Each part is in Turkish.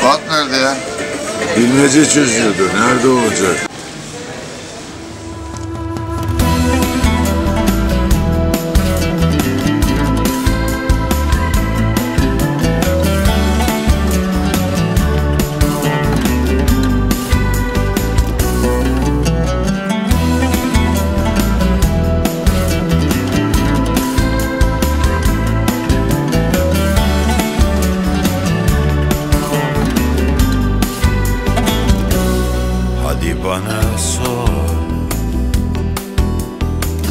Fuat nerede ya? Bilmece çözüyordu. Nerede olacak? Bana sor.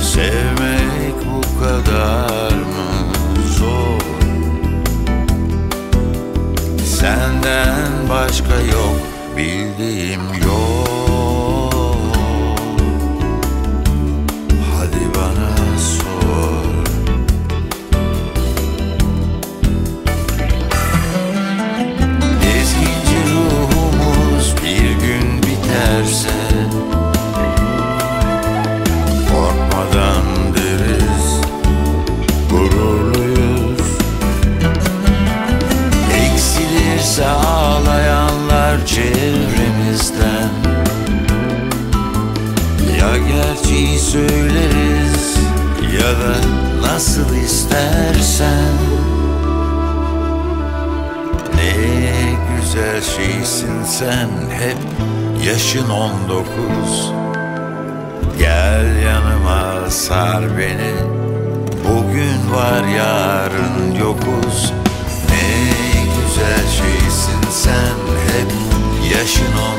Sevmek bu kadar mı zor? Senden başka yok bildiğim yok çevremizden. Ya gerçeği söyleriz Ya da nasıl istersen. Ne güzel şeysin sen hep yaşın on dokuz. Gel yanıma sar beni. Bugün var yarın yokuz. Ne güzel şeysin sen hep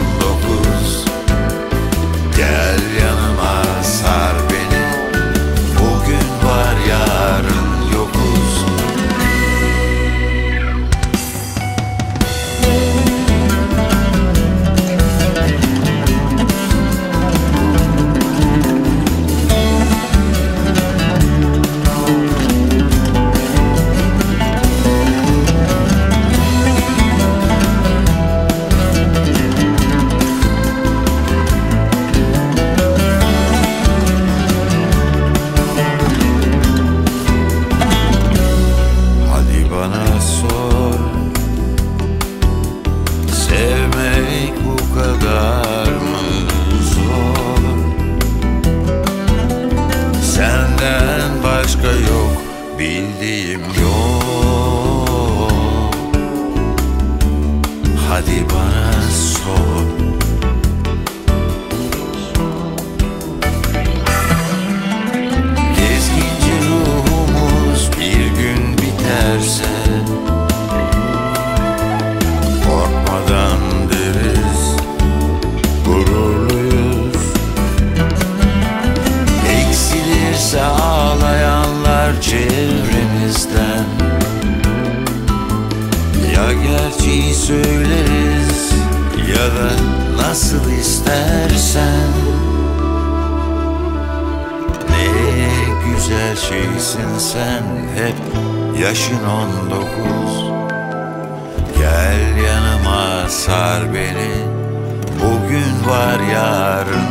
Gezginci ruhumuz bir gün biterse Korkmadan deriz Gururluyuz. Eksilirse ağlayanlar çevremizden gerçeği söyleriz Ya da nasıl istersen. Ne güzel şeysin sen hep yaşın on dokuz. Gel yanıma sar beni. Bugün var yarın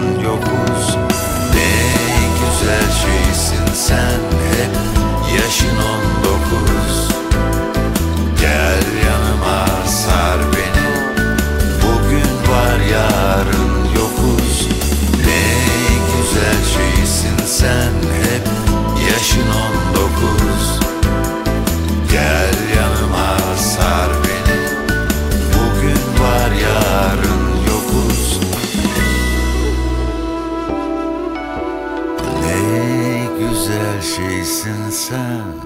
sen hep yaşın on dokuz. Gel yanıma sar beni. Bugün var yarın yokuz. Ne güzel şeysin sen